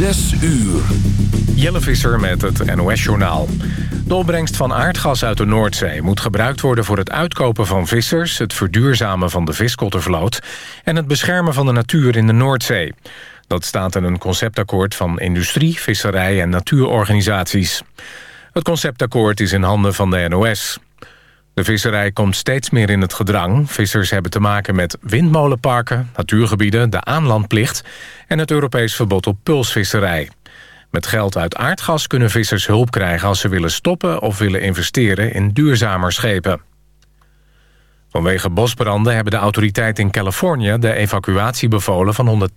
Zes uur. Jelle Visser met het NOS-journaal. De opbrengst van aardgas uit de Noordzee moet gebruikt worden... voor het uitkopen van vissers, het verduurzamen van de viskottervloot... en het beschermen van de natuur in de Noordzee. Dat staat in een conceptakkoord van industrie, visserij en natuurorganisaties. Het conceptakkoord is in handen van de NOS. De visserij komt steeds meer in het gedrang. Vissers hebben te maken met windmolenparken, natuurgebieden, de aanlandplicht... en het Europees verbod op pulsvisserij. Met geld uit aardgas kunnen vissers hulp krijgen als ze willen stoppen... of willen investeren in duurzamer schepen. Vanwege bosbranden hebben de autoriteiten in Californië... de evacuatie bevolen van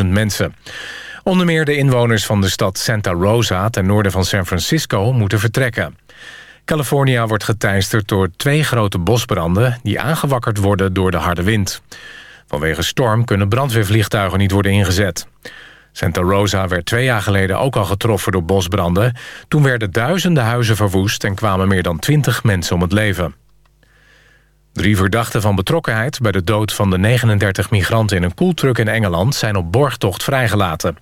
180.000 mensen. Onder meer de inwoners van de stad Santa Rosa... ten noorden van San Francisco moeten vertrekken. California wordt geteisterd door twee grote bosbranden... die aangewakkerd worden door de harde wind. Vanwege storm kunnen brandweervliegtuigen niet worden ingezet. Santa Rosa werd twee jaar geleden ook al getroffen door bosbranden. Toen werden duizenden huizen verwoest... en kwamen meer dan twintig mensen om het leven. Drie verdachten van betrokkenheid bij de dood van de 39 migranten in een koeltruck in Engeland zijn op borgtocht vrijgelaten.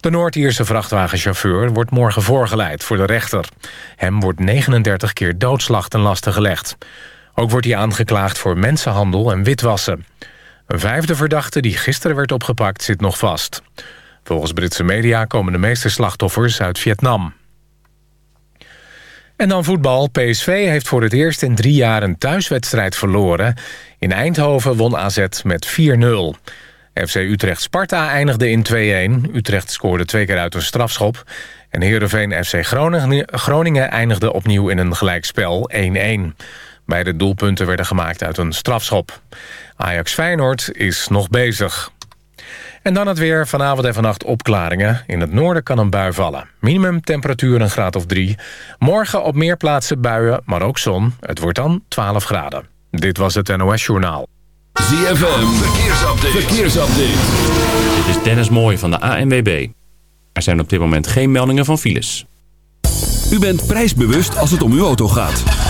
De Noord-Ierse vrachtwagenchauffeur wordt morgen voorgeleid voor de rechter. Hem wordt 39 keer doodslag ten laste gelegd. Ook wordt hij aangeklaagd voor mensenhandel en witwassen. Een vijfde verdachte die gisteren werd opgepakt zit nog vast. Volgens Britse media komen de meeste slachtoffers uit Vietnam. En dan voetbal. PSV heeft voor het eerst in drie jaar een thuiswedstrijd verloren. In Eindhoven won AZ met 4-0. FC Utrecht-Sparta eindigde in 2-1. Utrecht scoorde twee keer uit een strafschop. En Heerenveen FC Groningen eindigde opnieuw in een gelijkspel 1-1. Beide doelpunten werden gemaakt uit een strafschop. Ajax Feyenoord is nog bezig. En dan het weer. Vanavond en vannacht opklaringen. In het noorden kan een bui vallen. Minimum temperatuur een graad of 3. Morgen op meer plaatsen buien, maar ook zon. Het wordt dan 12 graden. Dit was het NOS Journaal. ZFM. Verkeersupdate. Verkeersupdate. Dit is Dennis Mooij van de ANWB. Er zijn op dit moment geen meldingen van files. U bent prijsbewust als het om uw auto gaat.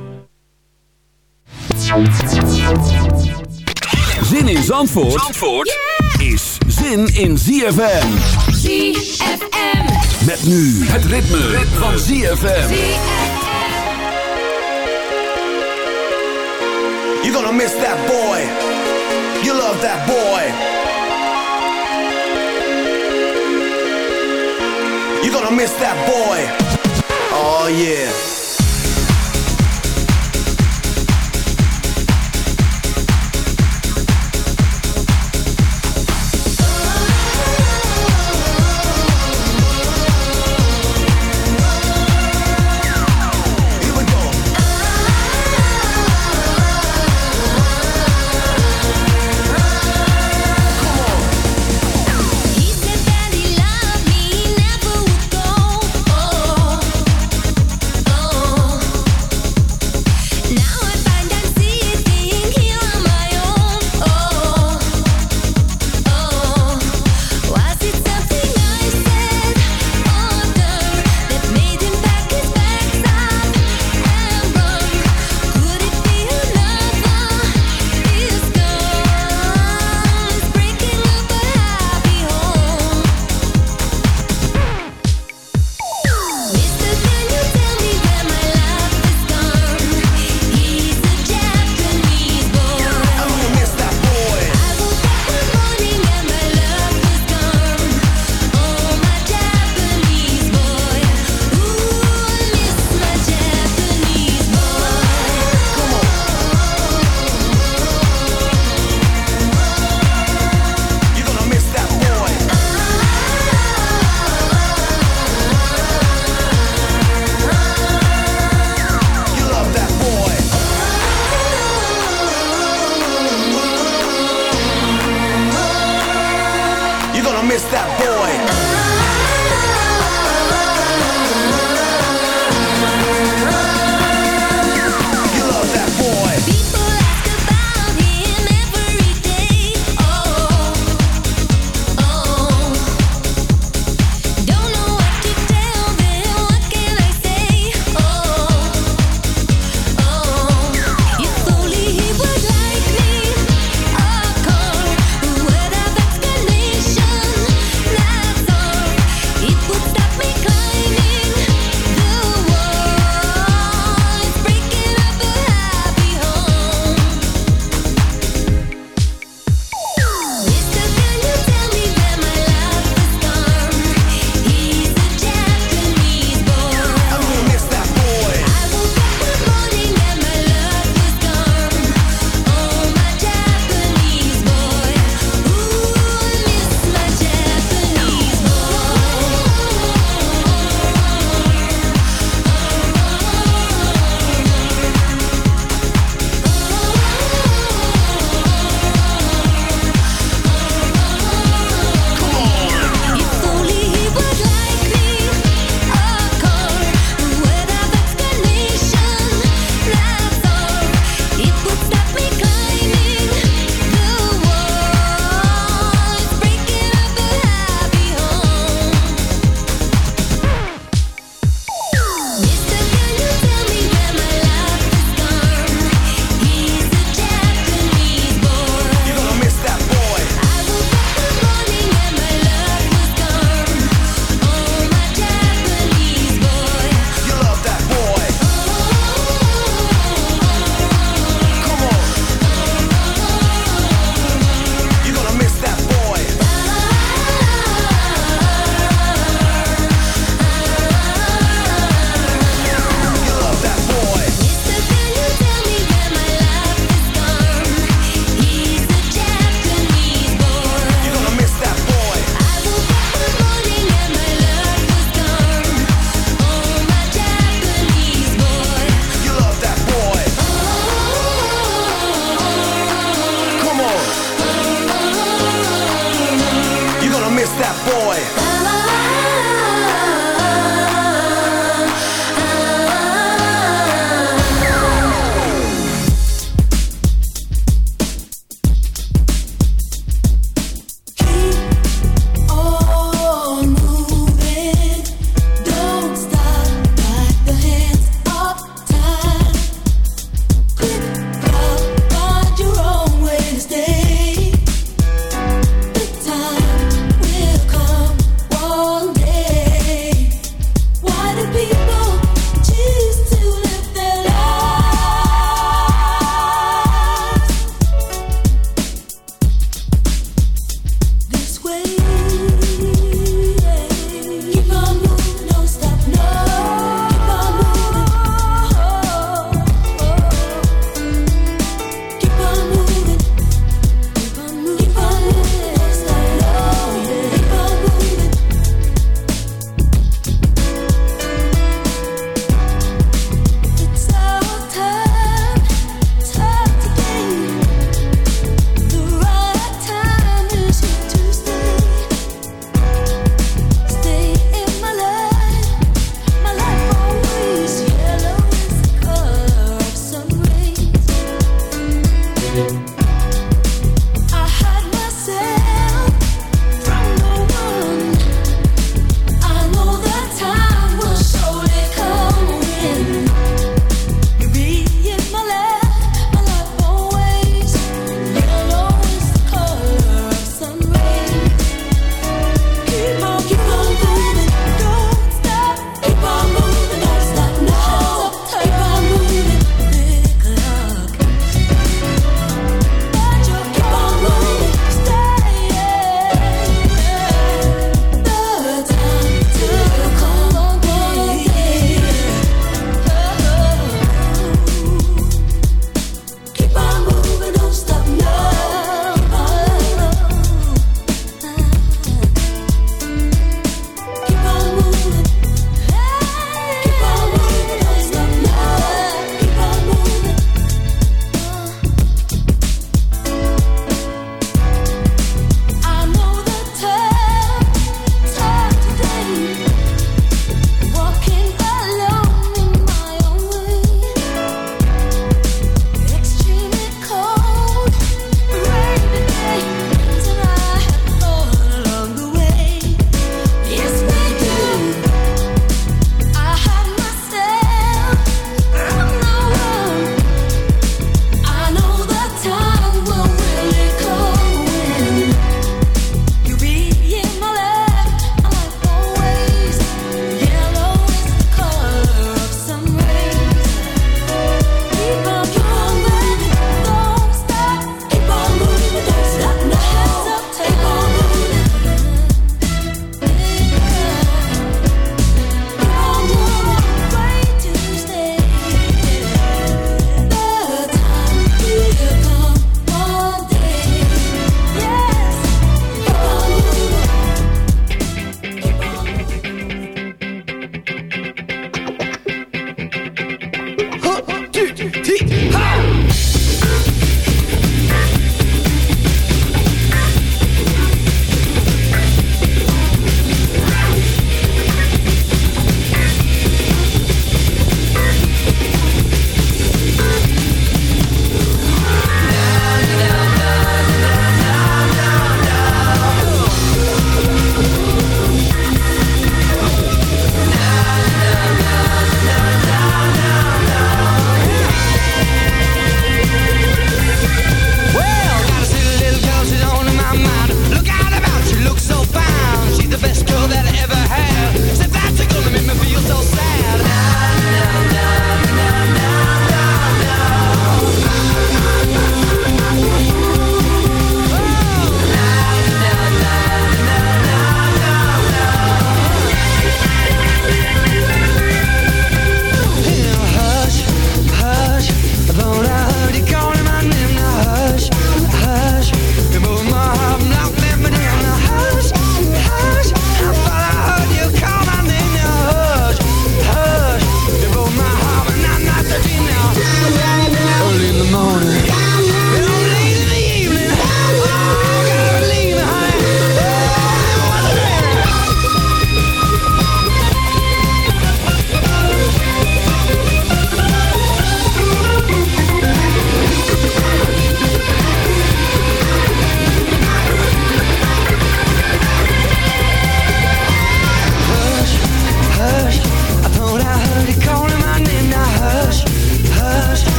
Zin in Zandvoort, Zandvoort is zin in ZFM. ZFM. Met nu het ritme, van ZFM. You're gonna miss that boy. You love that boy. You're gonna miss that boy. Oh yeah.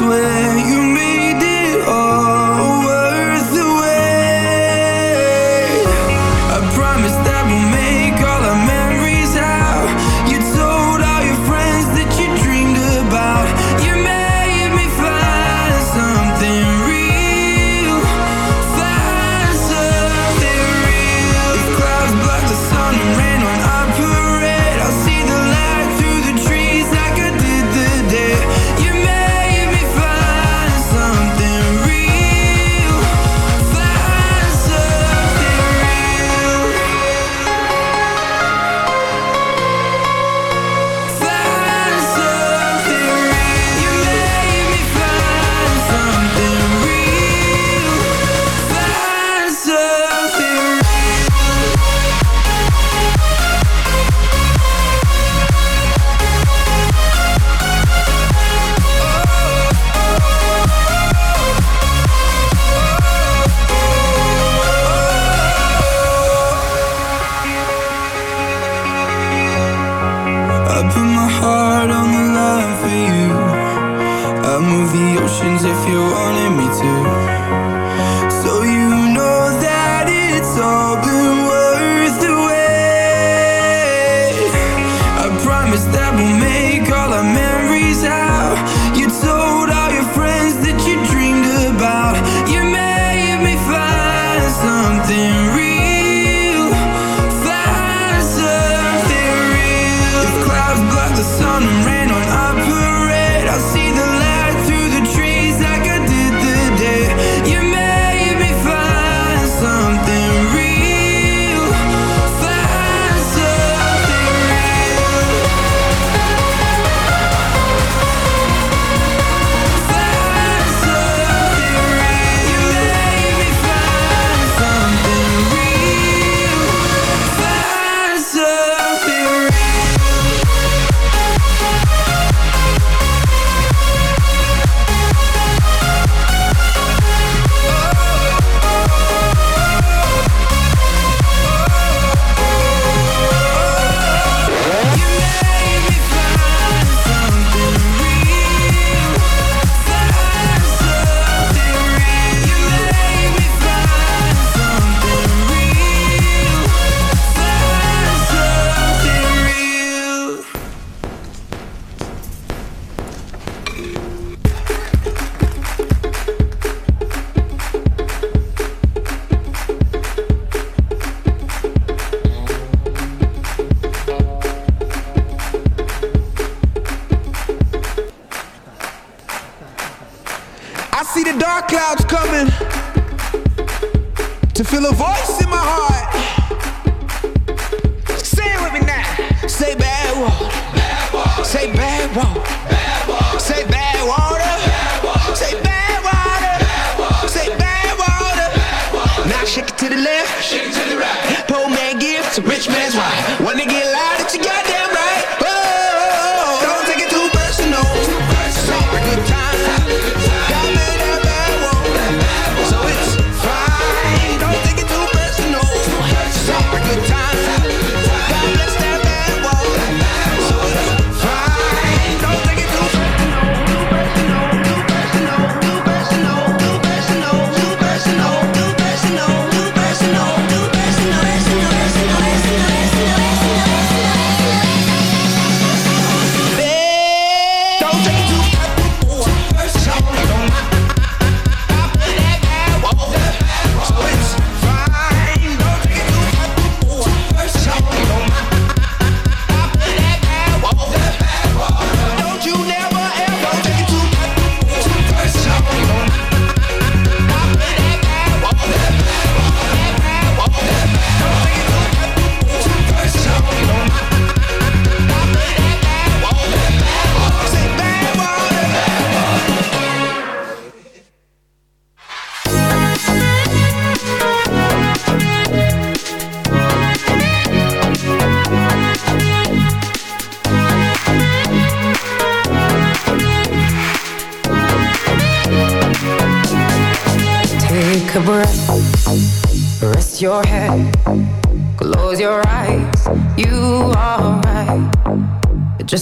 where you meet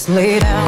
lay down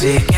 music.